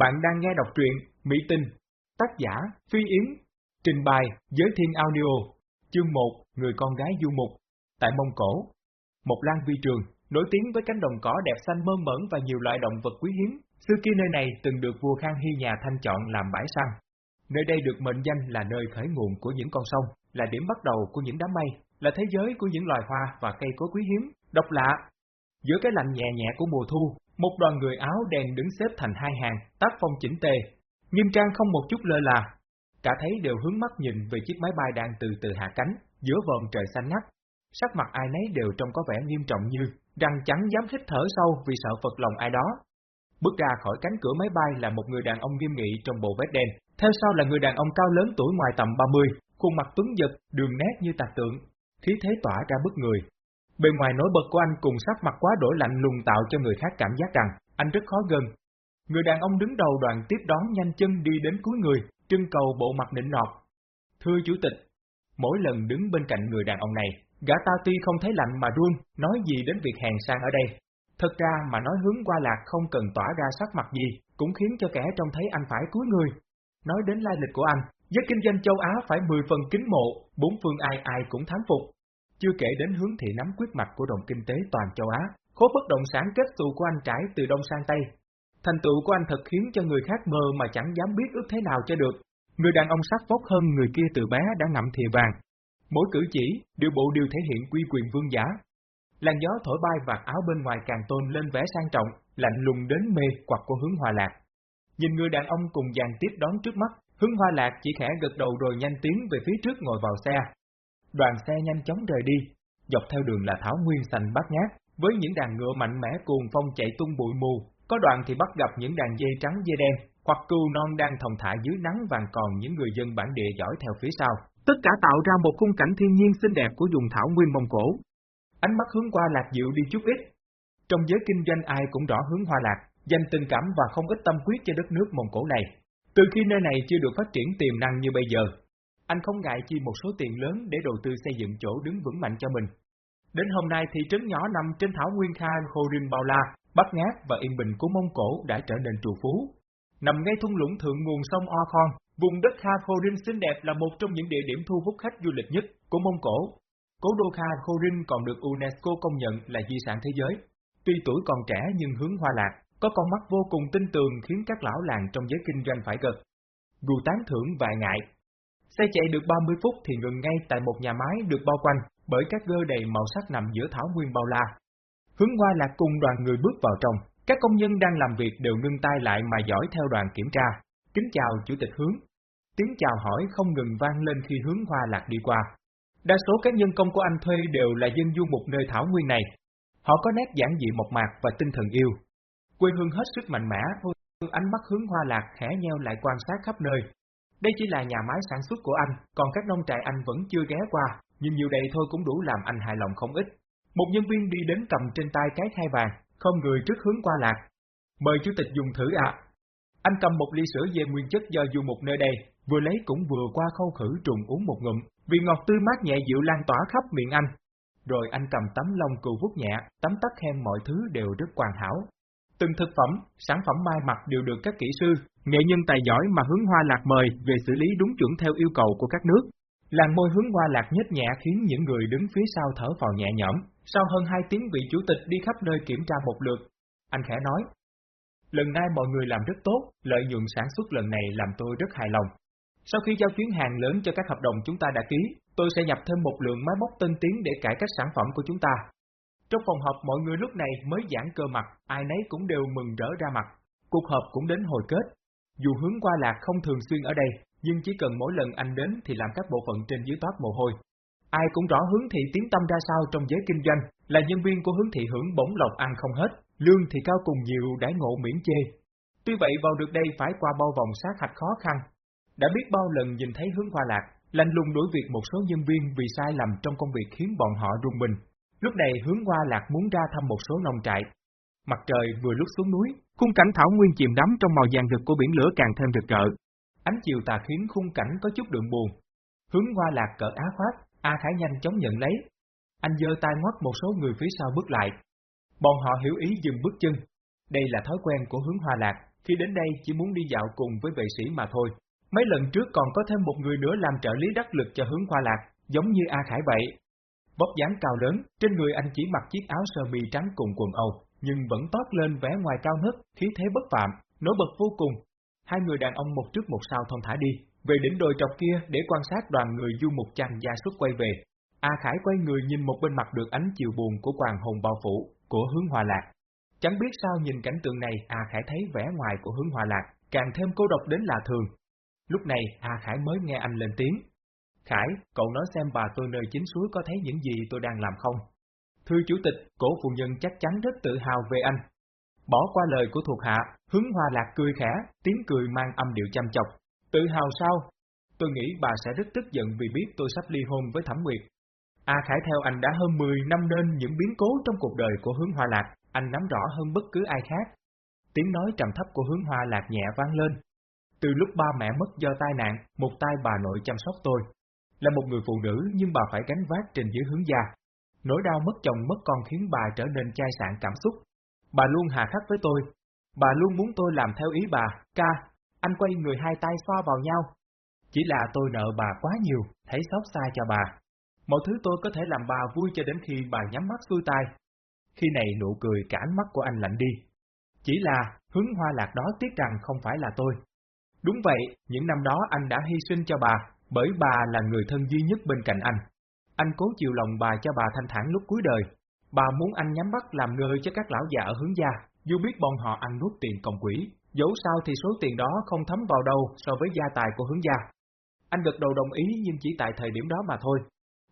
Bạn đang nghe đọc truyện Mỹ Tinh, tác giả Phi Yến, trình bày Giới Thiên Audio, chương 1, Người con gái du mục, tại Mông Cổ. Một lan vi trường, nổi tiếng với cánh đồng cỏ đẹp xanh mơn mởn và nhiều loại động vật quý hiếm, xưa kia nơi này từng được vua Khang Hy nhà Thanh chọn làm bãi săn. Nơi đây được mệnh danh là nơi khởi nguồn của những con sông, là điểm bắt đầu của những đám mây, là thế giới của những loài hoa và cây cối quý hiếm, độc lạ. Giữa cái lạnh nhẹ nhẹ của mùa thu, một đoàn người áo đen đứng xếp thành hai hàng, tác phong chỉnh tề, nghiêm trang không một chút lơ là. Cả thấy đều hướng mắt nhìn về chiếc máy bay đang từ từ hạ cánh, giữa vòm trời xanh ngắt. Sắc mặt ai nấy đều trông có vẻ nghiêm trọng như, răng chẳng dám hít thở sâu vì sợ phật lòng ai đó. Bước ra khỏi cánh cửa máy bay là một người đàn ông nghiêm nghị trong bộ vest đen, theo sau là người đàn ông cao lớn tuổi ngoài tầm 30, khuôn mặt tuấn giật, đường nét như tạc tượng, khí thế tỏa ra bức người, Bề ngoài nổi bật của anh cùng sắc mặt quá đổi lạnh lùng tạo cho người khác cảm giác rằng anh rất khó gần. Người đàn ông đứng đầu đoàn tiếp đón nhanh chân đi đến cuối người, trưng cầu bộ mặt nịnh nọt. Thưa chủ tịch, mỗi lần đứng bên cạnh người đàn ông này, gã ta tuy không thấy lạnh mà run, nói gì đến việc hèn sang ở đây. Thật ra mà nói hướng qua lạc không cần tỏa ra sắc mặt gì, cũng khiến cho kẻ trông thấy anh phải cúi người. Nói đến lai lịch của anh, giới kinh doanh châu Á phải 10 phần kính mộ, bốn phương ai ai cũng thán phục. Chưa kể đến hướng thị nắm quyết mạch của đồng kinh tế toàn châu Á, khối bất động sản kết tụ của anh trải từ đông sang tây. Thành tựu của anh thật khiến cho người khác mơ mà chẳng dám biết ước thế nào cho được. Người đàn ông sắc vóc hơn người kia từ bé đã ngậm thìa vàng. Mỗi cử chỉ, điều bộ đều thể hiện quy quyền vương giả. Làn gió thổi bay vạt áo bên ngoài càng tôn lên vẻ sang trọng, lạnh lùng đến mê quạt của hướng hòa lạc. Nhìn người đàn ông cùng dàn tiếp đón trước mắt, hướng hoa lạc chỉ khẽ gật đầu rồi nhanh tiến về phía trước ngồi vào xe, Đoàn xe nhanh chóng rời đi, dọc theo đường là thảo nguyên xanh bát ngát, với những đàn ngựa mạnh mẽ cuồng phong chạy tung bụi mù, có đoạn thì bắt gặp những đàn dây trắng dây đen, hoặc cừu non đang thòng thả dưới nắng vàng còn những người dân bản địa dõi theo phía sau. Tất cả tạo ra một khung cảnh thiên nhiên xinh đẹp của vùng thảo nguyên Mông Cổ. Ánh mắt hướng qua lạc dịu đi chút ít. Trong giới kinh doanh ai cũng rõ hướng hoa lạc, dành tình cảm và không ít tâm quyết cho đất nước Mông Cổ này. Từ khi nơi này chưa được phát triển tiềm năng như bây giờ, anh không ngại chi một số tiền lớn để đầu tư xây dựng chỗ đứng vững mạnh cho mình. Đến hôm nay thị trấn nhỏ nằm trên thảo nguyên kha Khorin Bao La, bát Ngát và Yên Bình của Mông Cổ đã trở nên trù phú. Nằm ngay thung lũng thượng nguồn sông O Khon, vùng đất Kha Khorin xinh đẹp là một trong những địa điểm thu hút khách du lịch nhất của Mông Cổ. Cố đô Kha Khorin còn được UNESCO công nhận là di sản thế giới. Tuy tuổi còn trẻ nhưng hướng hoa lạc, có con mắt vô cùng tinh tường khiến các lão làng trong giới kinh doanh phải gật. Dù tán thưởng vài ngại, Xe chạy được 30 phút thì ngừng ngay tại một nhà máy được bao quanh bởi các gơ đầy màu sắc nằm giữa thảo nguyên bao la. Hướng qua là cùng đoàn người bước vào trong, các công nhân đang làm việc đều ngưng tay lại mà dõi theo đoàn kiểm tra. Kính chào Chủ tịch Hướng. Tiếng chào hỏi không ngừng vang lên khi hướng hoa lạc đi qua. Đa số các nhân công của anh thuê đều là dân du mục nơi thảo nguyên này. Họ có nét giản dị mộc mạc và tinh thần yêu. Quê hương hết sức mạnh mẽ, ánh mắt hướng hoa lạc khẽ nheo lại quan sát khắp nơi, đây chỉ là nhà máy sản xuất của anh, còn các nông trại anh vẫn chưa ghé qua, nhưng nhiều đây thôi cũng đủ làm anh hài lòng không ít. Một nhân viên đi đến cầm trên tay cái khai vàng, không người trước hướng qua lạc. Mời chủ tịch dùng thử ạ. Anh cầm một ly sữa dê nguyên chất do du một nơi đây, vừa lấy cũng vừa qua khâu khử trùng uống một ngụm, vì ngọt tươi mát nhẹ dịu lan tỏa khắp miệng anh. Rồi anh cầm tấm lông cừu vuốt nhẹ, tấm tắc khen mọi thứ đều rất hoàn hảo, Từng thực phẩm, sản phẩm mai mặt đều được các kỹ sư, nghệ nhân tài giỏi mà hướng hoa lạc mời về xử lý đúng chuẩn theo yêu cầu của các nước. Làng môi hướng hoa lạc nhếch nhẹ khiến những người đứng phía sau thở vào nhẹ nhõm, sau hơn hai tiếng vị chủ tịch đi khắp nơi kiểm tra một lượt. Anh khẽ nói, lần nay mọi người làm rất tốt, lợi nhuận sản xuất lần này làm tôi rất hài lòng. Sau khi giao chuyến hàng lớn cho các hợp đồng chúng ta đã ký, tôi sẽ nhập thêm một lượng máy móc tân tiến để cải cách sản phẩm của chúng ta, trong phòng họp mọi người lúc này mới giãn cơ mặt, ai nấy cũng đều mừng rỡ ra mặt. Cuộc họp cũng đến hồi kết. Dù hướng qua lạc không thường xuyên ở đây, nhưng chỉ cần mỗi lần anh đến thì làm các bộ phận trên dưới toát mồ hôi. Ai cũng rõ hướng thị tiến tâm ra sao trong giới kinh doanh, là nhân viên của hướng thị hưởng bổng lộc ăn không hết, lương thì cao cùng nhiều đãi ngộ miễn chê. Tuy vậy vào được đây phải qua bao vòng sát hạch khó khăn. Đã biết bao lần nhìn thấy hướng qua lạc, lanh lùng đuổi việc một số nhân viên vì sai lầm trong công việc khiến bọn họ rung mình, Lúc này hướng qua lạc muốn ra thăm một số nông trại. Mặt trời vừa lúc xuống núi, khung cảnh thảo nguyên chìm đắm trong màu vàng rực của biển lửa càng thêm rực rỡ. Ánh chiều tà khiến khung cảnh có chút đường buồn. Hướng qua lạc cỡ á khoát, A Khải nhanh chóng nhận lấy. Anh giơ tay ngoắt một số người phía sau bước lại. Bọn họ hiểu ý dừng bước chân. Đây là thói quen của hướng hoa lạc, khi đến đây chỉ muốn đi dạo cùng với vệ sĩ mà thôi. Mấy lần trước còn có thêm một người nữa làm trợ lý đắc lực cho hướng hoa lạc, giống như A Khải vậy. Bóc dáng cao lớn, trên người anh chỉ mặc chiếc áo sơ mi trắng cùng quần âu, nhưng vẫn toát lên vẻ ngoài cao ngất, khí thế bất phạm, nổi bật vô cùng. Hai người đàn ông một trước một sau thông thả đi, về đỉnh đồi trọc kia để quan sát đoàn người du mục chàng gia xuất quay về. A Khải quay người nhìn một bên mặt được ánh chiều buồn của hoàng hồn bao phủ, của hướng hòa lạc. Chẳng biết sao nhìn cảnh tượng này A Khải thấy vẻ ngoài của hướng hòa lạc, càng thêm cô độc đến lạ thường. Lúc này A Khải mới nghe anh lên tiếng. Khải, cậu nói xem bà tôi nơi chính suối có thấy những gì tôi đang làm không? Thưa chủ tịch, cổ phụ nhân chắc chắn rất tự hào về anh. Bỏ qua lời của thuộc hạ, hướng hoa lạc cười khẽ, tiếng cười mang âm điệu chăm chọc. Tự hào sao? Tôi nghĩ bà sẽ rất tức giận vì biết tôi sắp ly hôn với Thẩm Nguyệt. A Khải theo anh đã hơn 10 năm nên những biến cố trong cuộc đời của hướng hoa lạc, anh nắm rõ hơn bất cứ ai khác. Tiếng nói trầm thấp của hướng hoa lạc nhẹ vang lên. Từ lúc ba mẹ mất do tai nạn, một tay bà nội chăm sóc tôi. Là một người phụ nữ nhưng bà phải gánh vác trên dưới hướng gia. Nỗi đau mất chồng mất con khiến bà trở nên chai sạn cảm xúc. Bà luôn hà khắc với tôi. Bà luôn muốn tôi làm theo ý bà, ca. Anh quay người hai tay xoa vào nhau. Chỉ là tôi nợ bà quá nhiều, thấy xót xa cho bà. Mọi thứ tôi có thể làm bà vui cho đến khi bà nhắm mắt xuôi tay. Khi này nụ cười cả ánh mắt của anh lạnh đi. Chỉ là, hướng hoa lạc đó tiếc rằng không phải là tôi. Đúng vậy, những năm đó anh đã hy sinh cho bà, bởi bà là người thân duy nhất bên cạnh anh. Anh cố chiều lòng bà cho bà thanh thản lúc cuối đời. Bà muốn anh nhắm mắt làm ngơi cho các lão già ở hướng gia, dù biết bọn họ ăn nuốt tiền còng quỷ, dẫu sao thì số tiền đó không thấm vào đâu so với gia tài của hướng gia. Anh gật đầu đồng ý nhưng chỉ tại thời điểm đó mà thôi.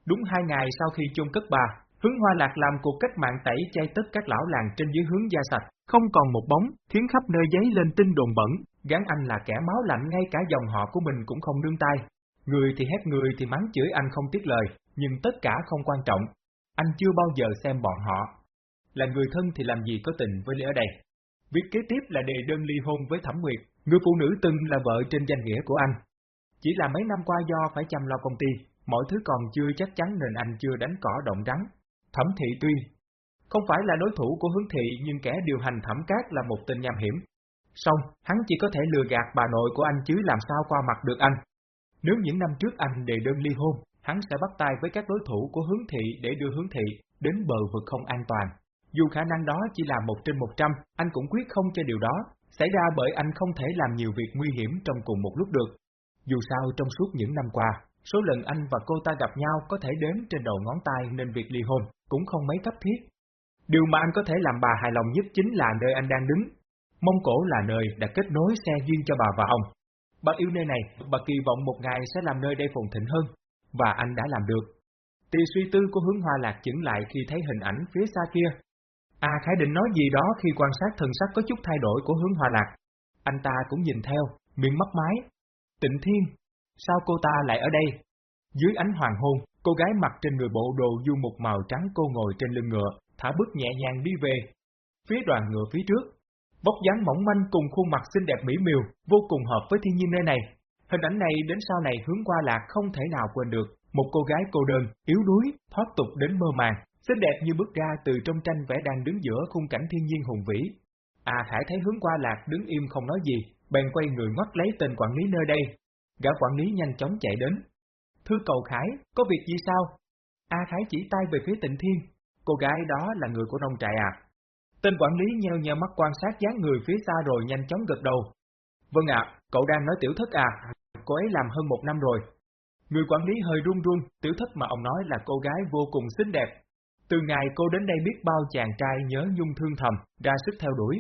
Đúng hai ngày sau khi chôn cất bà, hướng hoa lạc làm cuộc cách mạng tẩy chay tất các lão làng trên dưới hướng gia sạch, không còn một bóng, khiến khắp nơi giấy lên tin đồn bẩn, gán anh là kẻ máu lạnh ngay cả dòng họ của mình cũng không nương tay. Người thì hét người thì mắng chửi anh không tiếc lời, nhưng tất cả không quan trọng. Anh chưa bao giờ xem bọn họ. Là người thân thì làm gì có tình với Lý ở đây. Việc kế tiếp là đề đơn ly hôn với Thẩm Nguyệt, người phụ nữ từng là vợ trên danh nghĩa của anh. Chỉ là mấy năm qua do phải chăm lo công ty, mọi thứ còn chưa chắc chắn nên anh chưa đánh cỏ động rắn. Thẩm thị tuy không phải là đối thủ của hướng thị nhưng kẻ điều hành thẩm cát là một tên nham hiểm. Xong, hắn chỉ có thể lừa gạt bà nội của anh chứ làm sao qua mặt được anh. Nếu những năm trước anh đề đơn ly hôn, hắn sẽ bắt tay với các đối thủ của hướng thị để đưa hướng thị đến bờ vực không an toàn. Dù khả năng đó chỉ là một trên một trăm, anh cũng quyết không cho điều đó, xảy ra bởi anh không thể làm nhiều việc nguy hiểm trong cùng một lúc được. Dù sao trong suốt những năm qua, số lần anh và cô ta gặp nhau có thể đếm trên đầu ngón tay nên việc ly hôn cũng không mấy cấp thiết. Điều mà anh có thể làm bà hài lòng nhất chính là nơi anh đang đứng. Mông Cổ là nơi đã kết nối xe duyên cho bà và ông. Bà yêu nơi này, bà kỳ vọng một ngày sẽ làm nơi đây phồn thịnh hơn, và anh đã làm được. Tì suy tư của hướng hoa lạc chững lại khi thấy hình ảnh phía xa kia. À Khải định nói gì đó khi quan sát thần sắc có chút thay đổi của hướng hoa lạc. Anh ta cũng nhìn theo, miệng mắt mái. Tịnh Thiên, sao cô ta lại ở đây? Dưới ánh hoàng hôn, cô gái mặc trên người bộ đồ du mục màu trắng cô ngồi trên lưng ngựa, thả bước nhẹ nhàng đi về. Phía đoàn ngựa phía trước, vóc dáng mỏng manh cùng khuôn mặt xinh đẹp mỹ miều, vô cùng hợp với thiên nhiên nơi này. Hình ảnh này đến sau này hướng qua lạc không thể nào quên được, một cô gái cô đơn, yếu đuối, thoát tục đến mơ màng, xinh đẹp như bước ra từ trong tranh vẽ đang đứng giữa khung cảnh thiên nhiên hùng vĩ. À Khải thấy hướng qua lạc đứng im không nói gì, bèn quay người ngoắt lấy tên quản lý nơi đây. Gã quản lý nhanh chóng chạy đến. Thưa cầu Khải, có việc gì sao? A Khải chỉ tay về phía tịnh thiên. Cô gái đó là người của nông trại à? Tên quản lý nheo nheo mắt quan sát dáng người phía xa rồi nhanh chóng gật đầu. Vâng ạ, cậu đang nói tiểu thất à, cô ấy làm hơn một năm rồi. Người quản lý hơi run run, tiểu thất mà ông nói là cô gái vô cùng xinh đẹp. Từ ngày cô đến đây biết bao chàng trai nhớ nhung thương thầm, ra sức theo đuổi.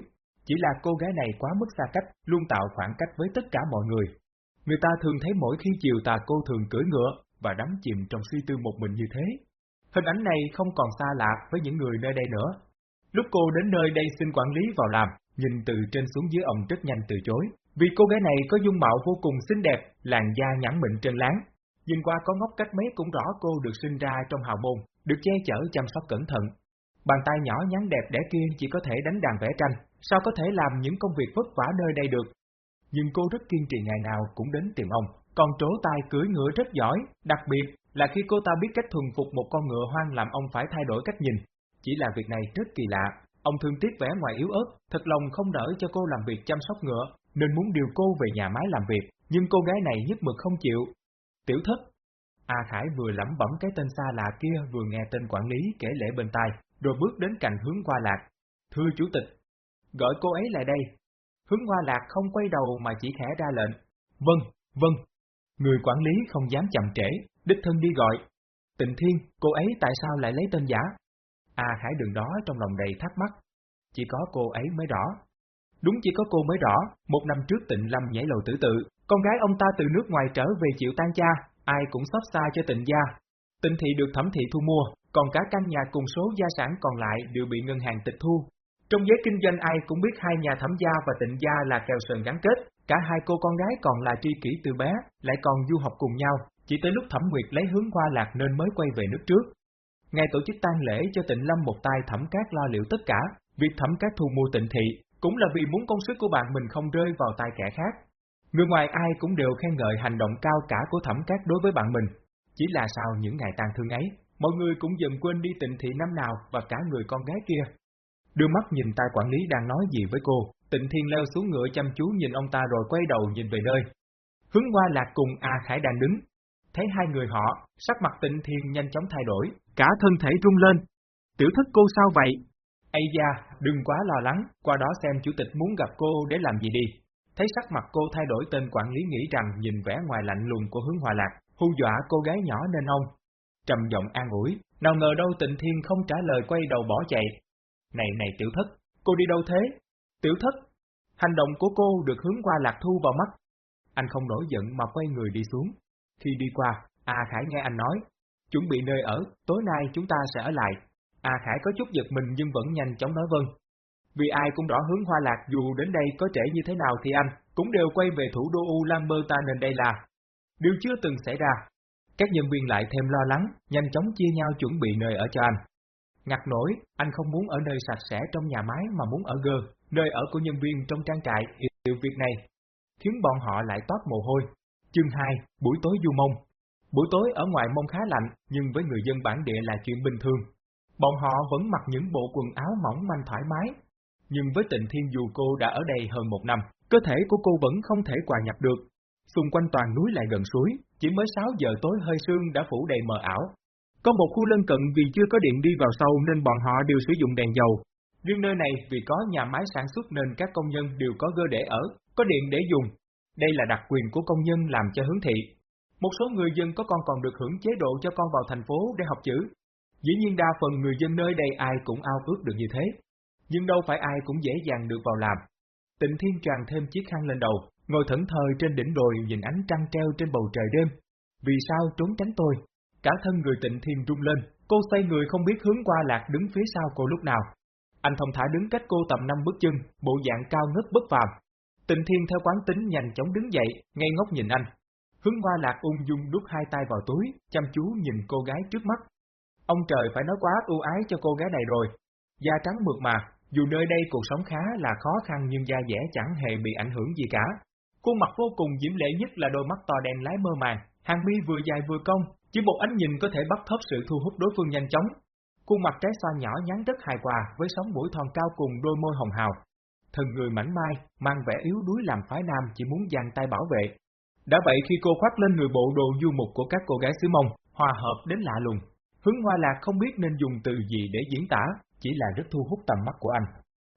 Chỉ là cô gái này quá mức xa cách, luôn tạo khoảng cách với tất cả mọi người. Người ta thường thấy mỗi khi chiều tà cô thường cưỡi ngựa và đắm chìm trong suy tư một mình như thế. Hình ảnh này không còn xa lạ với những người nơi đây nữa, Lúc cô đến nơi đây xin quản lý vào làm, nhìn từ trên xuống dưới ông rất nhanh từ chối, vì cô gái này có dung mạo vô cùng xinh đẹp, làn da nhẵn mịn trên láng. Nhìn qua có ngóc cách mấy cũng rõ cô được sinh ra trong hào môn, được che chở chăm sóc cẩn thận. Bàn tay nhỏ nhắn đẹp đẽ kia chỉ có thể đánh đàn vẽ tranh, sao có thể làm những công việc vất vả nơi đây được. Nhưng cô rất kiên trì ngày nào cũng đến tìm ông, còn trố tay cưỡi ngựa rất giỏi, đặc biệt là khi cô ta biết cách thuần phục một con ngựa hoang làm ông phải thay đổi cách nhìn, chỉ là việc này rất kỳ lạ, ông thương tiếc vẻ ngoài yếu ớt, thật lòng không nỡ cho cô làm việc chăm sóc ngựa, nên muốn điều cô về nhà máy làm việc, nhưng cô gái này nhất mực không chịu. Tiểu thất, A Khải vừa lẩm bẩm cái tên xa lạ kia vừa nghe tên quản lý kể lễ bên tai, rồi bước đến cạnh hướng qua lạc. Thưa chủ tịch, gọi cô ấy lại đây. Hướng hoa lạc không quay đầu mà chỉ khẽ ra lệnh. Vâng, vâng. Người quản lý không dám chậm trễ, đích thân đi gọi. Tịnh Thiên, cô ấy tại sao lại lấy tên giả? A Khải đường đó trong lòng đầy thắc mắc. Chỉ có cô ấy mới rõ. Đúng chỉ có cô mới rõ, một năm trước tịnh Lâm nhảy lầu tử tự, con gái ông ta từ nước ngoài trở về chịu tan cha, ai cũng xót xa cho tịnh gia. Tịnh thị được thẩm thị thu mua, còn cả căn nhà cùng số gia sản còn lại đều bị ngân hàng tịch thu. Trong giới kinh doanh ai cũng biết hai nhà thẩm gia và tịnh gia là kèo sườn gắn kết, cả hai cô con gái còn là tri kỷ từ bé, lại còn du học cùng nhau, chỉ tới lúc thẩm nguyệt lấy hướng qua lạc nên mới quay về nước trước. Ngày tổ chức tang lễ cho tịnh lâm một tay thẩm cát lo liệu tất cả, việc thẩm cát thu mua tịnh thị, cũng là vì muốn công sức của bạn mình không rơi vào tay kẻ khác. Người ngoài ai cũng đều khen ngợi hành động cao cả của thẩm cát đối với bạn mình. Chỉ là sau những ngày tang thương ấy, mọi người cũng dần quên đi tịnh thị năm nào và cả người con gái kia. Đưa mắt nhìn tay quản lý đang nói gì với cô, tịnh thiên leo xuống ngựa chăm chú nhìn ông ta rồi quay đầu nhìn về nơi. Hướng qua lạc cùng A Khải đang đứng. Thấy hai người họ, sắc mặt tịnh thiên nhanh chóng thay đổi, cả thân thể rung lên. Tiểu thất cô sao vậy? Ây da, đừng quá lo lắng, qua đó xem chủ tịch muốn gặp cô để làm gì đi. Thấy sắc mặt cô thay đổi tên quản lý nghĩ rằng nhìn vẻ ngoài lạnh lùng của hướng hòa lạc, hù dọa cô gái nhỏ nên ông. Trầm giọng an ủi, nào ngờ đâu tịnh thiên không trả lời quay đầu bỏ chạy. Này này tiểu thất, cô đi đâu thế? Tiểu thất, hành động của cô được hướng qua lạc thu vào mắt. Anh không nổi giận mà quay người đi xuống. Khi đi qua, A Khải nghe anh nói, chuẩn bị nơi ở, tối nay chúng ta sẽ ở lại. A Khải có chút giật mình nhưng vẫn nhanh chóng nói vâng. Vì ai cũng rõ hướng hoa lạc dù đến đây có trễ như thế nào thì anh cũng đều quay về thủ đô U ta nên đây là điều chưa từng xảy ra. Các nhân viên lại thêm lo lắng, nhanh chóng chia nhau chuẩn bị nơi ở cho anh. Ngặt nổi, anh không muốn ở nơi sạch sẽ trong nhà máy mà muốn ở gơ, nơi ở của nhân viên trong trang trại, điều việc này khiến bọn họ lại toát mồ hôi. Chương 2, buổi tối du mông. Buổi tối ở ngoài mông khá lạnh, nhưng với người dân bản địa là chuyện bình thường. Bọn họ vẫn mặc những bộ quần áo mỏng manh thoải mái, nhưng với tịnh thiên dù cô đã ở đây hơn một năm, cơ thể của cô vẫn không thể hòa nhập được. Xung quanh toàn núi lại gần suối, chỉ mới 6 giờ tối hơi sương đã phủ đầy mờ ảo. Có một khu lân cận vì chưa có điện đi vào sâu nên bọn họ đều sử dụng đèn dầu. Riêng nơi này vì có nhà máy sản xuất nên các công nhân đều có gơ để ở, có điện để dùng. Đây là đặc quyền của công nhân làm cho hướng thị. Một số người dân có con còn được hưởng chế độ cho con vào thành phố để học chữ. Dĩ nhiên đa phần người dân nơi đây ai cũng ao ước được như thế nhưng đâu phải ai cũng dễ dàng được vào làm. Tịnh Thiên tràn thêm chiếc khăn lên đầu, ngồi thẫn thờ trên đỉnh đồi nhìn ánh trăng treo trên bầu trời đêm. Vì sao trốn tránh tôi? Cả thân người Tịnh Thiên rung lên, cô xoay người không biết hướng qua lạc đứng phía sau cô lúc nào. Anh thông thả đứng cách cô tầm năm bước chân, bộ dạng cao ngất bất phàm. Tịnh Thiên theo quán tính nhanh chóng đứng dậy, ngay ngốc nhìn anh. Hướng Hoa lạc ung dung đút hai tay vào túi, chăm chú nhìn cô gái trước mắt. Ông trời phải nói quá ưu ái cho cô gái này rồi. Da trắng mượt mà, dù nơi đây cuộc sống khá là khó khăn nhưng da dẻ chẳng hề bị ảnh hưởng gì cả. Khuôn mặt vô cùng diễm lệ nhất là đôi mắt to đen lái mơ màng, hàng mi vừa dài vừa cong, chỉ một ánh nhìn có thể bắt thóp sự thu hút đối phương nhanh chóng. Khuôn mặt trái xoa nhỏ nhắn rất hài hòa với sóng mũi thon cao cùng đôi môi hồng hào. Thần người mảnh mai, mang vẻ yếu đuối làm phái nam chỉ muốn giang tay bảo vệ. Đã vậy khi cô khoác lên người bộ đồ du mục của các cô gái xứ mông, hòa hợp đến lạ lùng. Hướng hoa lạc không biết nên dùng từ gì để diễn tả, chỉ là rất thu hút tầm mắt của anh.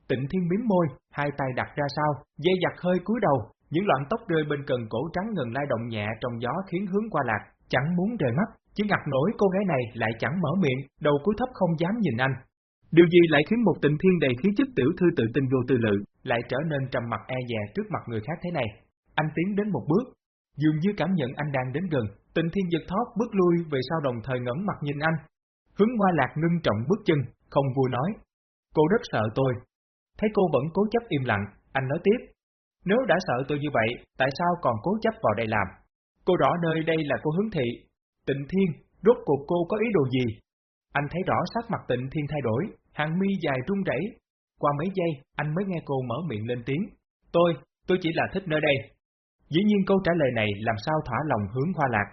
Tịnh thiên miếm môi, hai tay đặt ra sau, dây giặt hơi cúi đầu, những loạn tóc rơi bên cần cổ trắng ngần lai động nhẹ trong gió khiến hướng qua lạc, chẳng muốn rời mắt, chỉ ngặt nổi cô gái này lại chẳng mở miệng, đầu cúi thấp không dám nhìn anh. Điều gì lại khiến một tịnh thiên đầy khí chất tiểu thư tự tin vô tư lự, lại trở nên trầm mặt e dè trước mặt người khác thế này? Anh tiến đến một bước, dường như cảm nhận anh đang đến gần, tịnh thiên giật thót bước lui về sau đồng thời ngẩng mặt nhìn anh. Hướng hoa lạc ngưng trọng bước chân, không vui nói. Cô rất sợ tôi. Thấy cô vẫn cố chấp im lặng, anh nói tiếp. Nếu đã sợ tôi như vậy, tại sao còn cố chấp vào đây làm? Cô rõ nơi đây là cô hướng thị. Tịnh Thiên, rốt cuộc cô có ý đồ gì? Anh thấy rõ sắc mặt tịnh Thiên thay đổi, hàng mi dài run rẩy. Qua mấy giây, anh mới nghe cô mở miệng lên tiếng. Tôi, tôi chỉ là thích nơi đây. Dĩ nhiên câu trả lời này làm sao thỏa lòng hướng hoa lạc.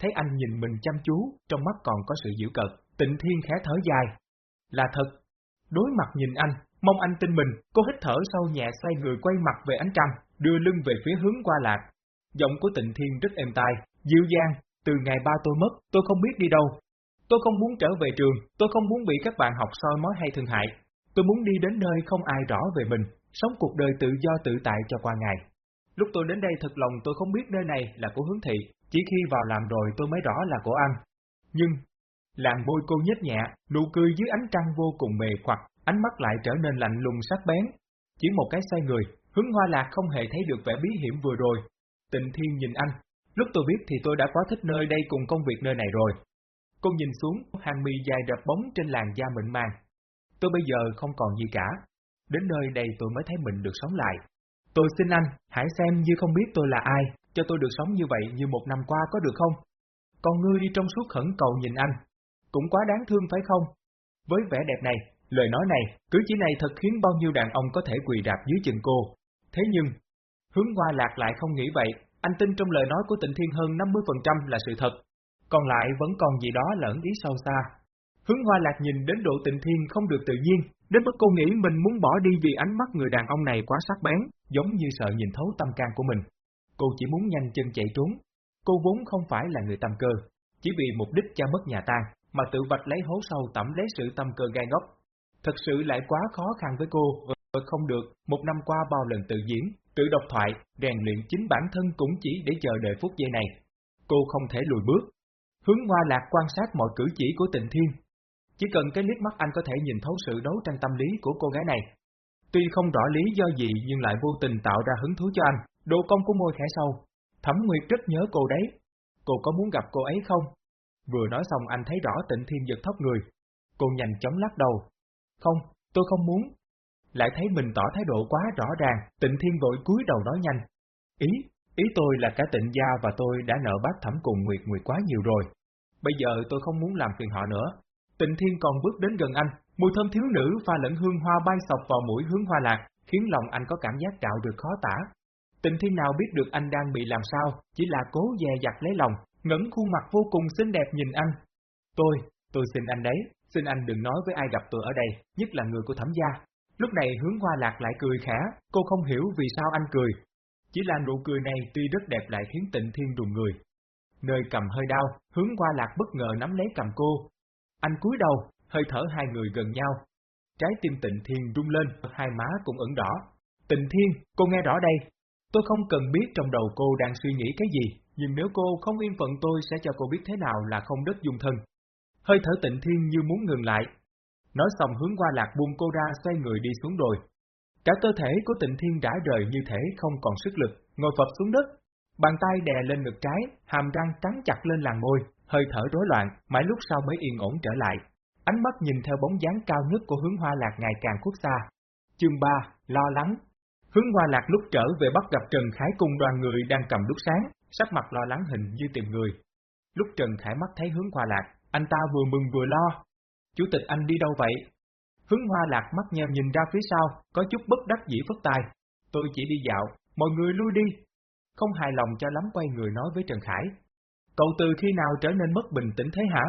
Thấy anh nhìn mình chăm chú, trong mắt còn có sự dịu cợt, tịnh thiên khẽ thở dài, là thật. Đối mặt nhìn anh, mong anh tin mình, cô hít thở sâu nhẹ xoay người quay mặt về ánh trăng, đưa lưng về phía hướng qua lạc. Giọng của tịnh thiên rất êm tai, dịu dàng, từ ngày ba tôi mất, tôi không biết đi đâu. Tôi không muốn trở về trường, tôi không muốn bị các bạn học soi mói hay thương hại. Tôi muốn đi đến nơi không ai rõ về mình, sống cuộc đời tự do tự tại cho qua ngày. Lúc tôi đến đây thật lòng tôi không biết nơi này là của hướng thị, chỉ khi vào làm rồi tôi mới rõ là của anh. Nhưng, làn môi cô nhếch nhẹ, nụ cười dưới ánh trăng vô cùng mề khoặt, ánh mắt lại trở nên lạnh lùng sắc bén. Chỉ một cái xoay người, hướng hoa lạc không hề thấy được vẻ bí hiểm vừa rồi. Tịnh thiên nhìn anh, lúc tôi biết thì tôi đã quá thích nơi đây cùng công việc nơi này rồi. Cô nhìn xuống, hàng mi dài đập bóng trên làn da mịn màng. Tôi bây giờ không còn gì cả. Đến nơi đây tôi mới thấy mình được sống lại. Tôi xin anh, hãy xem như không biết tôi là ai, cho tôi được sống như vậy như một năm qua có được không? Còn ngươi đi trong suốt khẩn cầu nhìn anh. Cũng quá đáng thương phải không? Với vẻ đẹp này, lời nói này, cứ chỉ này thật khiến bao nhiêu đàn ông có thể quỳ đạp dưới chân cô. Thế nhưng, hướng hoa lạc lại không nghĩ vậy, anh tin trong lời nói của tịnh thiên hơn 50% là sự thật, còn lại vẫn còn gì đó lẫn ý sâu xa. Hướng hoa lạc nhìn đến độ tịnh thiên không được tự nhiên, đến mức cô nghĩ mình muốn bỏ đi vì ánh mắt người đàn ông này quá sắc bén, giống như sợ nhìn thấu tâm can của mình. Cô chỉ muốn nhanh chân chạy trốn. Cô vốn không phải là người tâm cơ, chỉ vì mục đích cha mất nhà tan, mà tự vạch lấy hố sâu tẩm lấy sự tâm cơ gai góc. Thật sự lại quá khó khăn với cô, và không được, một năm qua bao lần tự diễn, tự độc thoại, rèn luyện chính bản thân cũng chỉ để chờ đợi phút giây này. Cô không thể lùi bước. Hướng hoa lạc quan sát mọi cử chỉ của tịnh thiên. Chỉ cần cái liếc mắt anh có thể nhìn thấu sự đấu tranh tâm lý của cô gái này. Tuy không rõ lý do gì nhưng lại vô tình tạo ra hứng thú cho anh, độ cong của môi khẽ sâu. Thẩm Nguyệt rất nhớ cô đấy. Cô có muốn gặp cô ấy không? Vừa nói xong anh thấy rõ tịnh thiên giật thóc người. Cô nhanh chóng lắc đầu. Không, tôi không muốn. Lại thấy mình tỏ thái độ quá rõ ràng, tịnh thiên vội cúi đầu nói nhanh. Ý, ý tôi là cả tịnh gia và tôi đã nợ bác thẩm cùng Nguyệt Nguyệt quá nhiều rồi. Bây giờ tôi không muốn làm phiền họ nữa. Tịnh thiên còn bước đến gần anh, mùi thơm thiếu nữ pha lẫn hương hoa bay sọc vào mũi hướng hoa lạc, khiến lòng anh có cảm giác cạo được khó tả. Tịnh thiên nào biết được anh đang bị làm sao, chỉ là cố dè dặt lấy lòng, ngẩng khuôn mặt vô cùng xinh đẹp nhìn anh. Tôi, tôi xin anh đấy, xin anh đừng nói với ai gặp tôi ở đây, nhất là người của thẩm gia. Lúc này hướng hoa lạc lại cười khẽ, cô không hiểu vì sao anh cười. Chỉ là nụ cười này tuy rất đẹp lại khiến tịnh thiên đùng người. Nơi cầm hơi đau, hướng hoa lạc bất ngờ nắm lấy cầm cô. Anh cúi đầu, hơi thở hai người gần nhau. Trái tim tịnh thiên rung lên, hai má cũng ẩn đỏ. Tịnh thiên, cô nghe rõ đây. Tôi không cần biết trong đầu cô đang suy nghĩ cái gì, nhưng nếu cô không yên phận tôi sẽ cho cô biết thế nào là không đất dung thân. Hơi thở tịnh thiên như muốn ngừng lại. Nói xong hướng qua lạc buông cô ra xoay người đi xuống đồi. Cả cơ thể của tịnh thiên đã rời như thể không còn sức lực, ngồi phập xuống đất. Bàn tay đè lên ngực trái, hàm răng cắn chặt lên làn môi, hơi thở rối loạn, mãi lúc sau mới yên ổn trở lại. Ánh mắt nhìn theo bóng dáng cao nhất của hướng hoa lạc ngày càng khuất xa. Chương 3, lo lắng. Hướng hoa lạc lúc trở về bắt gặp Trần Khải cùng đoàn người đang cầm đuốc sáng, sắc mặt lo lắng hình như tìm người. Lúc Trần Khải mắt thấy hướng hoa lạc, anh ta vừa mừng vừa lo. Chủ tịch anh đi đâu vậy? Hướng hoa lạc mắt nheo nhìn ra phía sau, có chút bất đắc dĩ phất tài. Tôi chỉ đi dạo, mọi người lui đi. Không hài lòng cho lắm quay người nói với Trần Khải. Cậu từ khi nào trở nên mất bình tĩnh thế hả?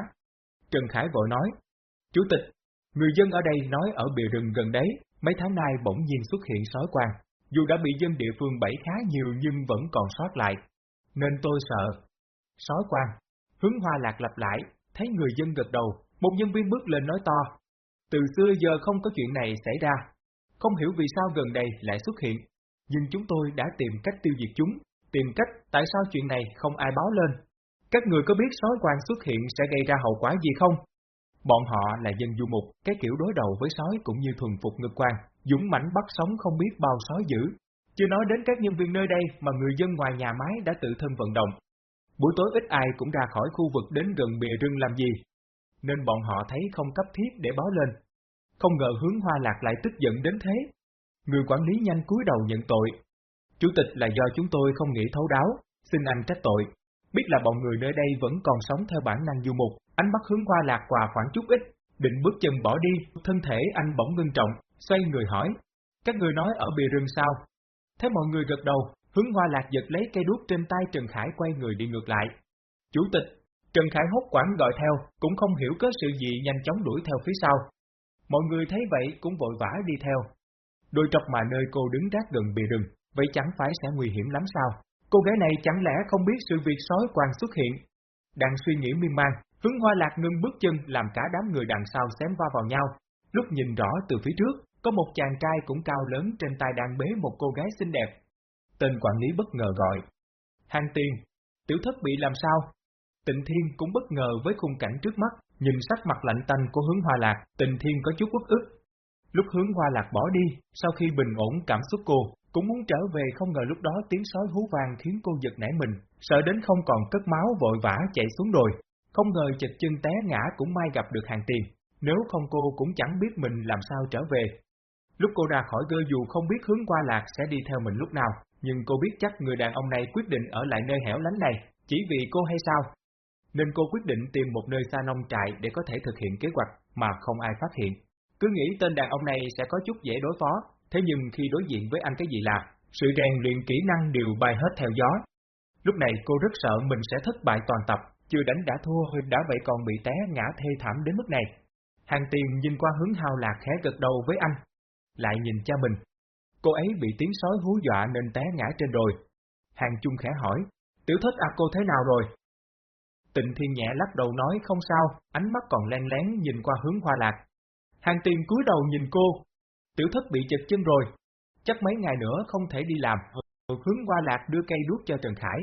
Trần Khải vội nói. Chủ tịch, người dân ở đây nói ở bìa rừng gần đấy, mấy tháng nay bỗng nhiên xuất hiện sói quan. Dù đã bị dân địa phương bẫy khá nhiều nhưng vẫn còn sót lại, nên tôi sợ. Sói quan, hướng hoa lạc lặp lại, thấy người dân gật đầu, một nhân viên bước lên nói to. Từ xưa giờ không có chuyện này xảy ra, không hiểu vì sao gần đây lại xuất hiện, nhưng chúng tôi đã tìm cách tiêu diệt chúng, tìm cách tại sao chuyện này không ai báo lên. Các người có biết sói quan xuất hiện sẽ gây ra hậu quả gì không? Bọn họ là dân du mục, cái kiểu đối đầu với sói cũng như thuần phục ngực quan, dũng mãnh bắt sống không biết bao sói dữ, chưa nói đến các nhân viên nơi đây mà người dân ngoài nhà máy đã tự thân vận động. Buổi tối ít ai cũng ra khỏi khu vực đến gần bìa rừng làm gì, nên bọn họ thấy không cấp thiết để báo lên. Không ngờ hướng hoa lạc lại tức giận đến thế. Người quản lý nhanh cúi đầu nhận tội. Chủ tịch là do chúng tôi không nghĩ thấu đáo, xin anh trách tội. Biết là bọn người nơi đây vẫn còn sống theo bản năng du mục, ánh mắt hướng hoa lạc quà khoảng chút ít, định bước chân bỏ đi, thân thể anh bỗng ngưng trọng, xoay người hỏi. Các người nói ở bìa rừng sao? Thấy mọi người gật đầu, hướng hoa lạc giật lấy cây đuốc trên tay Trần Khải quay người đi ngược lại. Chủ tịch, Trần Khải hốt quảng gọi theo, cũng không hiểu có sự gì nhanh chóng đuổi theo phía sau. Mọi người thấy vậy cũng vội vã đi theo. Đôi trọc mà nơi cô đứng rác gần bìa rừng, vậy chẳng phải sẽ nguy hiểm lắm sao? Cô gái này chẳng lẽ không biết sự việc sói quàng xuất hiện? Đang suy nghĩ miên man, hướng hoa lạc ngưng bước chân làm cả đám người đằng sau xém va vào nhau. Lúc nhìn rõ từ phía trước, có một chàng trai cũng cao lớn trên tay đang bế một cô gái xinh đẹp. Tên quản lý bất ngờ gọi. Hàng tiền, tiểu thất bị làm sao? Tịnh Thiên cũng bất ngờ với khung cảnh trước mắt, nhìn sắc mặt lạnh tanh của hướng hoa lạc, Tịnh Thiên có chút uất ức. Lúc hướng hoa lạc bỏ đi, sau khi bình ổn cảm xúc cô, cũng muốn trở về không ngờ lúc đó tiếng sói hú vang khiến cô giật nảy mình, sợ đến không còn cất máu vội vã chạy xuống đồi. Không ngờ chịch chân té ngã cũng may gặp được hàng tiền, nếu không cô cũng chẳng biết mình làm sao trở về. Lúc cô ra khỏi gơ dù không biết hướng qua lạc sẽ đi theo mình lúc nào, nhưng cô biết chắc người đàn ông này quyết định ở lại nơi hẻo lánh này, chỉ vì cô hay sao? Nên cô quyết định tìm một nơi xa nông trại để có thể thực hiện kế hoạch mà không ai phát hiện. Cứ nghĩ tên đàn ông này sẽ có chút dễ đối phó, thế nhưng khi đối diện với anh cái gì là, sự rèn luyện kỹ năng đều bay hết theo gió. Lúc này cô rất sợ mình sẽ thất bại toàn tập, chưa đánh đã thua đã vậy còn bị té ngã thê thảm đến mức này. Hàng tiền nhìn qua hướng hào lạc khẽ gật đầu với anh, lại nhìn cha mình. Cô ấy bị tiếng sói hú dọa nên té ngã trên đồi. Hàng chung khẽ hỏi, tiểu thất à cô thế nào rồi? Tịnh thiên nhẹ lắc đầu nói không sao, ánh mắt còn len lén nhìn qua hướng hoa lạc. Hàng tiền cúi đầu nhìn cô, tiểu thất bị chật chân rồi, chắc mấy ngày nữa không thể đi làm. Hướng qua lạc đưa cây đuốc cho Trần Khải.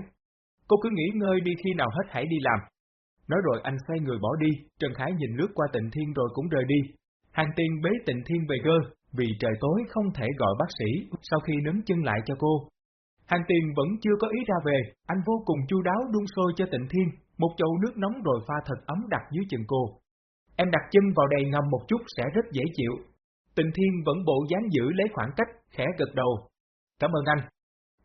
Cô cứ nghỉ ngơi đi khi nào hết hãy đi làm. Nói rồi anh xoay người bỏ đi, Trần Khải nhìn lướt qua tịnh thiên rồi cũng rời đi. Hàng tiên bế tịnh thiên về gơ, vì trời tối không thể gọi bác sĩ sau khi nấm chân lại cho cô. Hàng tiền vẫn chưa có ý ra về, anh vô cùng chu đáo đun sôi cho tịnh thiên, một chậu nước nóng rồi pha thật ấm đặt dưới chân cô. Em đặt chân vào đầy ngâm một chút sẽ rất dễ chịu. Tình thiên vẫn bộ dáng giữ lấy khoảng cách, khẽ gật đầu. Cảm ơn anh.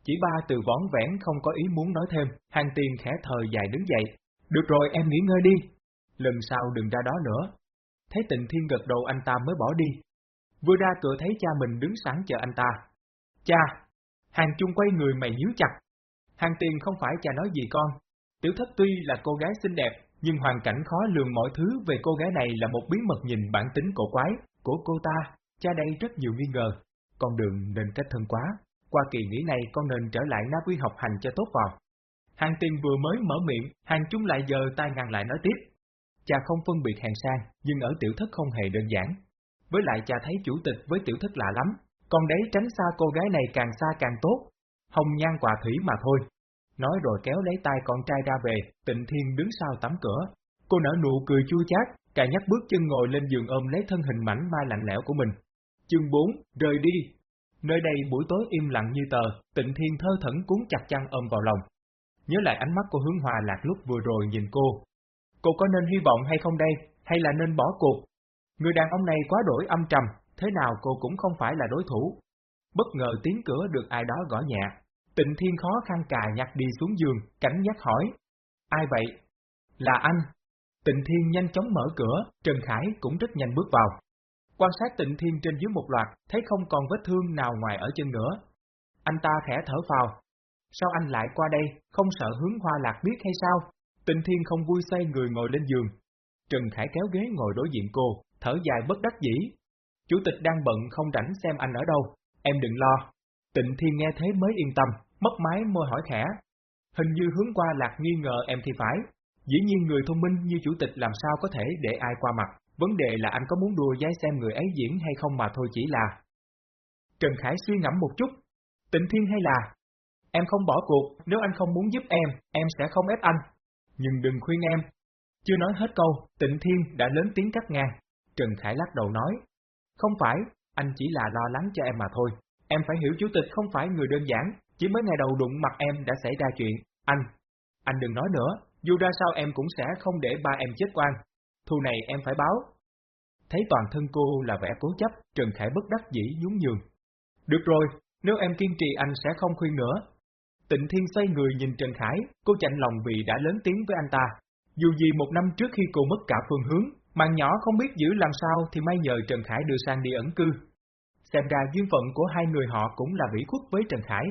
Chỉ ba từ vón vẽn không có ý muốn nói thêm, hàng tiền khẽ thời dài đứng dậy. Được rồi em nghỉ ngơi đi. Lần sau đừng ra đó nữa. Thấy tịnh thiên gật đầu anh ta mới bỏ đi, Vừa ra cửa thấy cha mình đứng sẵn chờ anh ta. Cha! Hàng chung quay người mày nhíu chặt. Hàng tiền không phải cha nói gì con. Tiểu thất tuy là cô gái xinh đẹp, nhưng hoàn cảnh khó lường mọi thứ về cô gái này là một bí mật nhìn bản tính cổ quái của cô ta. Cha đây rất nhiều nghi ngờ. Con đường nên cách thân quá. Qua kỳ nghỉ này con nên trở lại Na Quy học hành cho tốt vào. Hàng tiền vừa mới mở miệng, hàng chung lại giờ tay ngăn lại nói tiếp. Cha không phân biệt hàng sang, nhưng ở tiểu thất không hề đơn giản. Với lại cha thấy chủ tịch với tiểu thất lạ lắm, con đấy tránh xa cô gái này càng xa càng tốt. Hồng nhan quà thủy mà thôi. Nói rồi kéo lấy tay con trai ra về, tịnh thiên đứng sau tắm cửa. Cô nở nụ cười chua chát, cài nhắc bước chân ngồi lên giường ôm lấy thân hình mảnh mai lạnh lẽo của mình. Chương 4, rời đi. Nơi đây buổi tối im lặng như tờ, tịnh thiên thơ thẩn cuốn chặt chăn ôm vào lòng. Nhớ lại ánh mắt của hướng hòa lạc lúc vừa rồi nhìn cô. Cô có nên hy vọng hay không đây, hay là nên bỏ cuộc? Người đàn ông này quá đổi âm trầm, thế nào cô cũng không phải là đối thủ. Bất ngờ tiếng cửa được ai đó gõ nhẹ. Tịnh Thiên khó khăn cà nhặt đi xuống giường, cảnh giác hỏi. Ai vậy? Là anh. Tịnh Thiên nhanh chóng mở cửa, Trần Khải cũng rất nhanh bước vào. Quan sát Tịnh Thiên trên dưới một loạt, thấy không còn vết thương nào ngoài ở chân nữa. Anh ta khẽ thở vào Sao anh lại qua đây, không sợ hướng hoa lạc biết hay sao? Tịnh Thiên không vui xoay người ngồi lên giường. Trần Khải kéo ghế ngồi đối diện cô, thở dài bất đắc dĩ. Chủ tịch đang bận không rảnh xem anh ở đâu, em đừng lo. Tịnh Thiên nghe thế mới yên tâm, mất máy môi hỏi khẽ. Hình như hướng qua lạc nghi ngờ em thì phải. Dĩ nhiên người thông minh như chủ tịch làm sao có thể để ai qua mặt, vấn đề là anh có muốn đua giái xem người ấy diễn hay không mà thôi chỉ là. Trần Khải suy ngẫm một chút. Tịnh Thiên hay là, em không bỏ cuộc, nếu anh không muốn giúp em, em sẽ không ép anh. Nhưng đừng khuyên em. Chưa nói hết câu, Tịnh Thiên đã lớn tiếng cắt ngang. Trần Khải lắc đầu nói, không phải, anh chỉ là lo lắng cho em mà thôi. Em phải hiểu chủ tịch không phải người đơn giản, chỉ mới ngày đầu đụng mặt em đã xảy ra chuyện. Anh, anh đừng nói nữa, dù ra sao em cũng sẽ không để ba em chết oan. Thù này em phải báo. Thấy toàn thân cô là vẻ cố chấp, Trần Khải bất đắc dĩ nhún nhường. Được rồi, nếu em kiên trì anh sẽ không khuyên nữa. Tịnh Thiên xoay người nhìn Trần Khải, cô chạnh lòng vì đã lớn tiếng với anh ta. Dù gì một năm trước khi cô mất cả phương hướng, màn nhỏ không biết giữ làm sao thì may nhờ Trần Khải đưa sang đi ẩn cư. Xem ra duyên phận của hai người họ cũng là vĩ khuất với Trần Khải.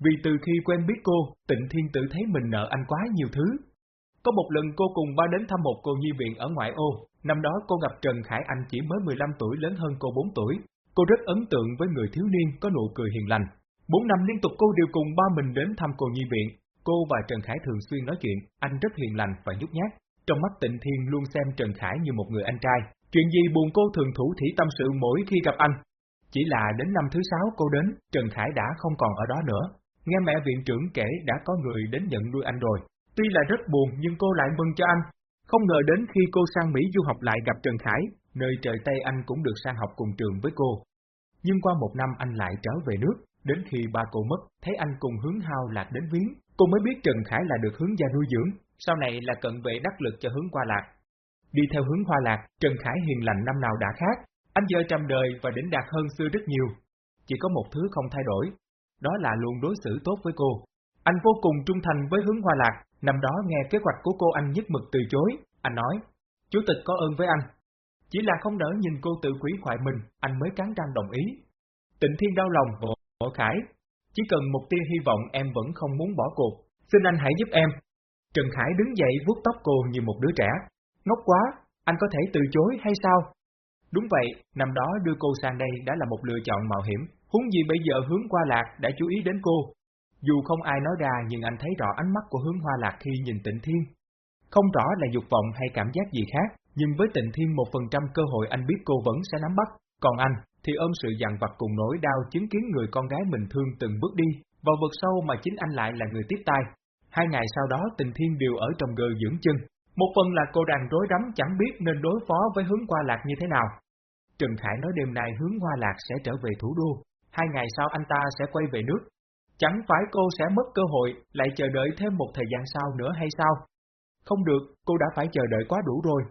Vì từ khi quen biết cô, tịnh thiên tự thấy mình nợ anh quá nhiều thứ. Có một lần cô cùng ba đến thăm một cô nhi viện ở ngoại ô, Năm đó cô gặp Trần Khải Anh chỉ mới 15 tuổi lớn hơn cô 4 tuổi. Cô rất ấn tượng với người thiếu niên có nụ cười hiền lành. 4 năm liên tục cô đều cùng ba mình đến thăm cô nhi viện. Cô và Trần Khải thường xuyên nói chuyện, anh rất hiền lành và nhút nhát. Trong mắt tịnh thiên luôn xem Trần Khải như một người anh trai. Chuyện gì buồn cô thường thủ thỉ tâm sự mỗi khi gặp anh. Chỉ là đến năm thứ sáu cô đến, Trần Khải đã không còn ở đó nữa. Nghe mẹ viện trưởng kể đã có người đến nhận nuôi anh rồi. Tuy là rất buồn nhưng cô lại mừng cho anh. Không ngờ đến khi cô sang Mỹ du học lại gặp Trần Khải, nơi trời Tây anh cũng được sang học cùng trường với cô. Nhưng qua một năm anh lại trở về nước, đến khi ba cô mất, thấy anh cùng hướng hao lạc đến viếng, cô mới biết Trần Khải là được hướng gia nuôi dưỡng, sau này là cận vệ đắc lực cho hướng qua lạc. Đi theo hướng hoa lạc, Trần Khải hiền lành năm nào đã khác, anh giờ trăm đời và đỉnh đạt hơn xưa rất nhiều. Chỉ có một thứ không thay đổi, đó là luôn đối xử tốt với cô. Anh vô cùng trung thành với hướng hoa lạc, năm đó nghe kế hoạch của cô anh nhất mực từ chối, anh nói, Chủ tịch có ơn với anh. Chỉ là không đỡ nhìn cô tự quý hoại mình, anh mới cắn răng đồng ý. Tịnh Thiên đau lòng, bộ, bộ Khải, chỉ cần một tia hy vọng em vẫn không muốn bỏ cuộc, xin anh hãy giúp em. Trần Khải đứng dậy vuốt tóc cô như một đứa trẻ. Ngốc quá, anh có thể từ chối hay sao? Đúng vậy, năm đó đưa cô sang đây đã là một lựa chọn mạo hiểm, huống gì bây giờ hướng qua lạc đã chú ý đến cô. Dù không ai nói ra nhưng anh thấy rõ ánh mắt của hướng hoa lạc khi nhìn tịnh thiên. Không rõ là dục vọng hay cảm giác gì khác, nhưng với tịnh thiên một phần trăm cơ hội anh biết cô vẫn sẽ nắm bắt, còn anh thì ôm sự dằn vặt cùng nỗi đau chứng kiến người con gái mình thương từng bước đi, vào vực sâu mà chính anh lại là người tiếp tay. Hai ngày sau đó tình thiên đều ở trong gờ dưỡng chân, một phần là cô đang rối rắm chẳng biết nên đối phó với hướng qua lạc như thế nào. Trần Khải nói đêm nay hướng hoa lạc sẽ trở về thủ đô, hai ngày sau anh ta sẽ quay về nước. Chẳng phải cô sẽ mất cơ hội, lại chờ đợi thêm một thời gian sau nữa hay sao? Không được, cô đã phải chờ đợi quá đủ rồi.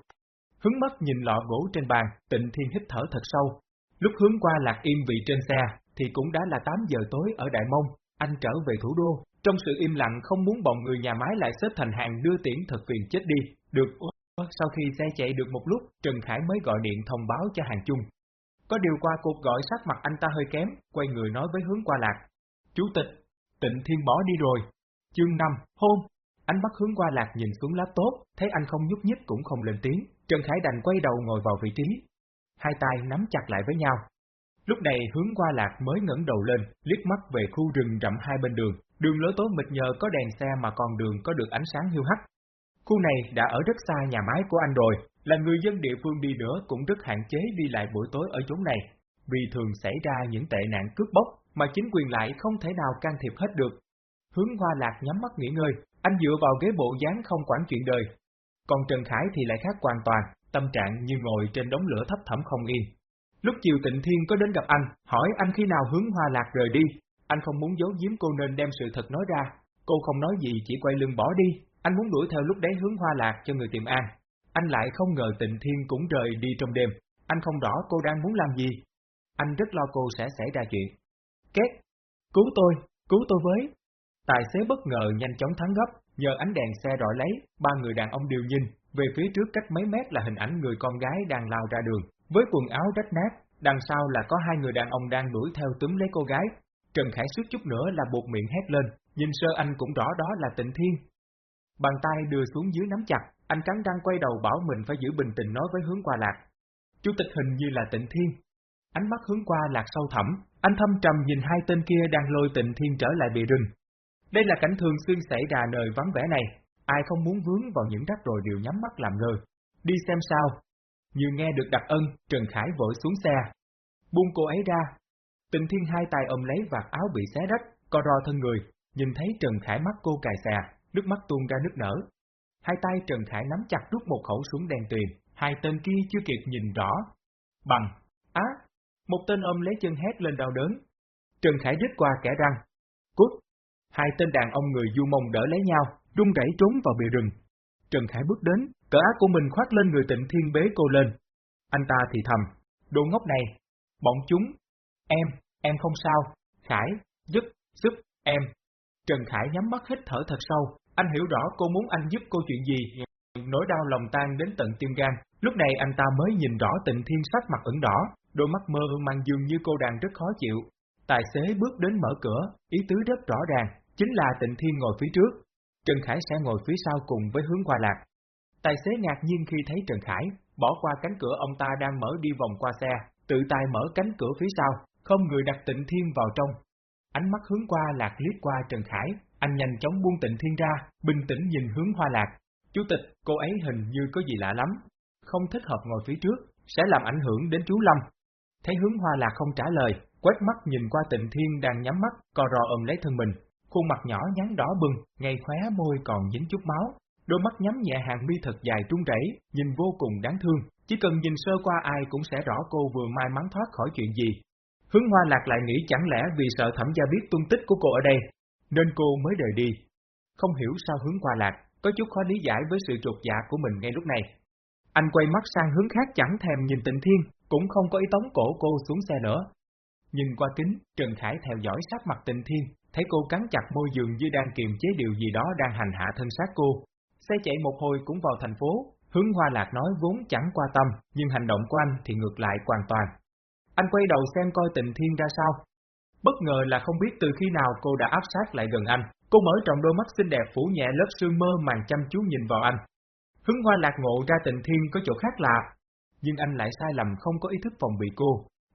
Hướng mắt nhìn lọ gỗ trên bàn, tịnh thiên hít thở thật sâu. Lúc hướng qua lạc im vị trên xe, thì cũng đã là 8 giờ tối ở Đại Mông, anh trở về thủ đô, trong sự im lặng không muốn bọn người nhà máy lại xếp thành hàng đưa tiễn thật phiền chết đi, được sau khi xe chạy được một lúc, Trần Khải mới gọi điện thông báo cho Hàng Chung. Có điều qua cuộc gọi sắc mặt anh ta hơi kém, quay người nói với hướng qua lạc. Chủ tịch, tịnh thiên bỏ đi rồi. Chương 5, hôn. Anh bắt hướng qua lạc nhìn xuống laptop, thấy anh không nhúc nhích cũng không lên tiếng, Trần Khải đành quay đầu ngồi vào vị trí. Hai tay nắm chặt lại với nhau. Lúc này hướng qua lạc mới ngẩng đầu lên, liếc mắt về khu rừng rậm hai bên đường, đường lối tối mịt nhờ có đèn xe mà còn đường có được ánh sáng hiu hắt, Khu này đã ở rất xa nhà máy của anh rồi, là người dân địa phương đi nữa cũng rất hạn chế đi lại buổi tối ở chỗ này, vì thường xảy ra những tệ nạn cướp bóc mà chính quyền lại không thể nào can thiệp hết được. Hướng Hoa Lạc nhắm mắt nghỉ ngơi, anh dựa vào ghế bộ dáng không quản chuyện đời. Còn Trần Khải thì lại khác hoàn toàn, tâm trạng như ngồi trên đống lửa thấp thẩm không yên. Lúc chiều tịnh thiên có đến gặp anh, hỏi anh khi nào hướng Hoa Lạc rời đi, anh không muốn giấu giếm cô nên đem sự thật nói ra, cô không nói gì chỉ quay lưng bỏ đi, anh muốn đuổi theo lúc đấy hướng hoa lạc cho người tìm an. Anh lại không ngờ tịnh thiên cũng rời đi trong đêm. Anh không rõ cô đang muốn làm gì. Anh rất lo cô sẽ xảy ra chuyện. Két! Cứu tôi! Cứu tôi với! Tài xế bất ngờ nhanh chóng thắng gấp, nhờ ánh đèn xe rọi lấy, ba người đàn ông đều nhìn, về phía trước cách mấy mét là hình ảnh người con gái đang lao ra đường, với quần áo rách nát, đằng sau là có hai người đàn ông đang đuổi theo túm lấy cô gái. Trần Khải suýt chút nữa là buộc miệng hét lên, nhìn sơ anh cũng rõ đó là tịnh thiên, Bàn tay đưa xuống dưới nắm chặt, anh cắn răng quay đầu bảo mình phải giữ bình tĩnh nói với hướng qua lạc. Chủ tịch hình như là tịnh thiên. Ánh mắt hướng qua lạc sâu thẳm, anh thâm trầm nhìn hai tên kia đang lôi tịnh thiên trở lại bìa rừng. Đây là cảnh thường xuyên xảy ra nơi vắng vẻ này, ai không muốn vướng vào những rắc rồi đều nhắm mắt làm ngơ. Đi xem sao. Như nghe được đặc ân, Trần Khải vội xuống xe. Buông cô ấy ra. Tịnh thiên hai tay ôm lấy vạt áo bị xé rách, co ro thân người, nhìn thấy Trần Khải mắt cô cài xè, nước mắt tuôn ra nước nở. Hai tay Trần Khải nắm chặt rút một khẩu súng đen tuyền, hai tên kia chưa kịp nhìn rõ. Bằng, một tên ôm lấy chân hét lên đau đớn. Trần Khải rít qua kẻ răng. Cút! Hai tên đàn ông người du mông đỡ lấy nhau, rung rẩy trốn vào bìa rừng. Trần Khải bước đến, cỡ ác của mình khoát lên người tịnh thiên bế cô lên. Anh ta thì thầm, đồ ngốc này, bọn chúng, em, em không sao, Khải, giúp, giúp, em. Trần Khải nhắm mắt hít thở thật sâu, anh hiểu rõ cô muốn anh giúp cô chuyện gì, nỗi đau lòng tan đến tận tim gan. Lúc này anh ta mới nhìn rõ tịnh thiên sắc mặt ửng đỏ, đôi mắt mơ mang dường như cô đang rất khó chịu. Tài xế bước đến mở cửa, ý tứ rất rõ ràng, chính là tịnh thiên ngồi phía trước. Trần Khải sẽ ngồi phía sau cùng với hướng qua lạc. Tài xế ngạc nhiên khi thấy Trần Khải, bỏ qua cánh cửa ông ta đang mở đi vòng qua xe, tự tay mở cánh cửa phía sau, không người đặt tịnh thiên vào trong. Ánh mắt hướng qua lạc liếc qua Trần Khải, anh nhanh chóng buông tịnh thiên ra, bình tĩnh nhìn hướng hoa lạc. Chủ tịch, cô ấy hình như có gì lạ lắm, không thích hợp ngồi phía trước, sẽ làm ảnh hưởng đến chú Lâm. Thấy hướng hoa lạc không trả lời, quét mắt nhìn qua tịnh thiên đang nhắm mắt, co rò ôm lấy thân mình, khuôn mặt nhỏ nhắn đỏ bừng, ngay khóe môi còn dính chút máu, đôi mắt nhắm nhẹ hàng mi thật dài trung rẩy, nhìn vô cùng đáng thương, chỉ cần nhìn sơ qua ai cũng sẽ rõ cô vừa may mắn thoát khỏi chuyện gì. Hướng Hoa Lạc lại nghĩ chẳng lẽ vì sợ thẩm gia biết tung tích của cô ở đây, nên cô mới rời đi. Không hiểu sao hướng Hoa Lạc, có chút khó lý giải với sự trột dạ của mình ngay lúc này. Anh quay mắt sang hướng khác chẳng thèm nhìn tịnh thiên, cũng không có ý tống cổ cô xuống xe nữa. Nhìn qua kính, Trần Khải theo dõi sát mặt tịnh thiên, thấy cô cắn chặt môi giường như đang kiềm chế điều gì đó đang hành hạ thân xác cô. Xe chạy một hồi cũng vào thành phố, hướng Hoa Lạc nói vốn chẳng qua tâm, nhưng hành động của anh thì ngược lại hoàn toàn. Anh quay đầu xem coi tịnh thiên ra sao. Bất ngờ là không biết từ khi nào cô đã áp sát lại gần anh, cô mở trọng đôi mắt xinh đẹp phủ nhẹ lớp sương mơ màng chăm chú nhìn vào anh. Hướng Hoa Lạc ngộ ra tịnh thiên có chỗ khác lạ, nhưng anh lại sai lầm không có ý thức phòng bị cô.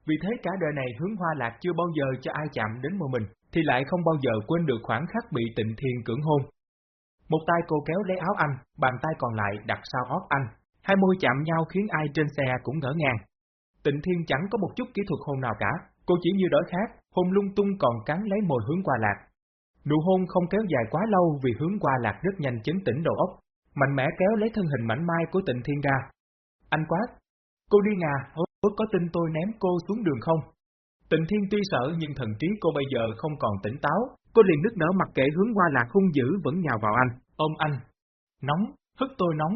Vì thế cả đời này hướng Hoa Lạc chưa bao giờ cho ai chạm đến môi mình thì lại không bao giờ quên được khoảng khắc bị tịnh thiên cưỡng hôn. Một tay cô kéo lấy áo anh, bàn tay còn lại đặt sau óc anh, hai môi chạm nhau khiến ai trên xe cũng ngỡ ngàng. Tịnh thiên chẳng có một chút kỹ thuật hôn nào cả, cô chỉ như đói khát, hôn lung tung còn cắn lấy môi hướng qua lạc. Nụ hôn không kéo dài quá lâu vì hướng qua lạc rất nhanh chấn tỉnh đầu óc, mạnh mẽ kéo lấy thân hình mảnh mai của tịnh thiên ra. Anh quát, cô đi ngà, hối có tin tôi ném cô xuống đường không? Tịnh Thiên tuy sợ nhưng thần trí cô bây giờ không còn tỉnh táo, cô liền nức nở mặc kệ hướng qua lạc hung dữ vẫn nhào vào anh, ôm anh. Nóng, hức tôi nóng.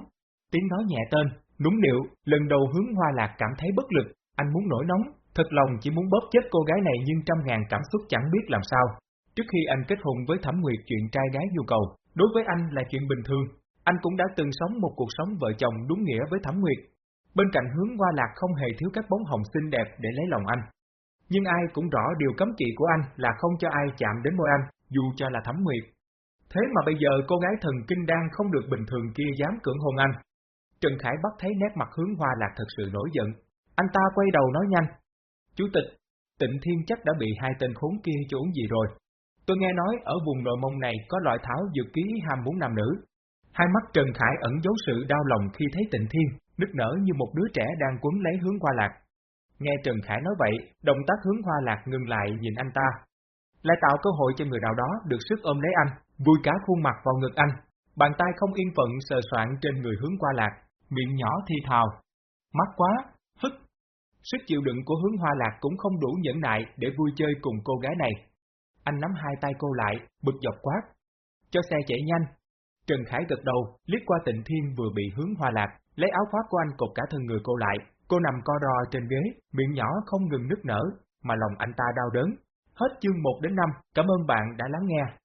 Tiếng nói nhẹ tên, núng điệu, lần đầu hướng hoa lạc cảm thấy bất lực, anh muốn nổi nóng, thật lòng chỉ muốn bóp chết cô gái này nhưng trăm ngàn cảm xúc chẳng biết làm sao. Trước khi anh kết hôn với Thẩm Nguyệt chuyện trai gái nhu cầu, đối với anh là chuyện bình thường, anh cũng đã từng sống một cuộc sống vợ chồng đúng nghĩa với Thẩm Nguyệt. Bên cạnh hướng hoa lạc không hề thiếu các bóng hồng xinh đẹp để lấy lòng anh. Nhưng ai cũng rõ điều cấm kỵ của anh là không cho ai chạm đến môi anh, dù cho là thẩm nguyệt. Thế mà bây giờ cô gái thần kinh đang không được bình thường kia dám cưỡng hôn anh. Trần Khải bắt thấy nét mặt hướng hoa lạc thật sự nổi giận. Anh ta quay đầu nói nhanh. Chủ tịch, tịnh thiên chắc đã bị hai tên khốn kia cho uống gì rồi. Tôi nghe nói ở vùng nội mông này có loại thảo dược ký ham muốn nam nữ. Hai mắt Trần Khải ẩn giấu sự đau lòng khi thấy tịnh thiên, nức nở như một đứa trẻ đang quấn lấy hướng hoa lạc. Nghe Trần Khải nói vậy, động tác hướng hoa lạc ngừng lại nhìn anh ta. Lại tạo cơ hội cho người nào đó được sức ôm lấy anh, vui cả khuôn mặt vào ngực anh. Bàn tay không yên phận sờ soạn trên người hướng hoa lạc, miệng nhỏ thi thào. Mắt quá, hức. Sức chịu đựng của hướng hoa lạc cũng không đủ nhẫn nại để vui chơi cùng cô gái này. Anh nắm hai tay cô lại, bực dọc quát. Cho xe chạy nhanh. Trần Khải gật đầu, liếc qua tịnh thiên vừa bị hướng hoa lạc, lấy áo khoác của anh cột cả thân người cô lại, Cô nằm co ro trên ghế, miệng nhỏ không ngừng nức nở, mà lòng anh ta đau đớn. Hết chương 1 đến 5, cảm ơn bạn đã lắng nghe.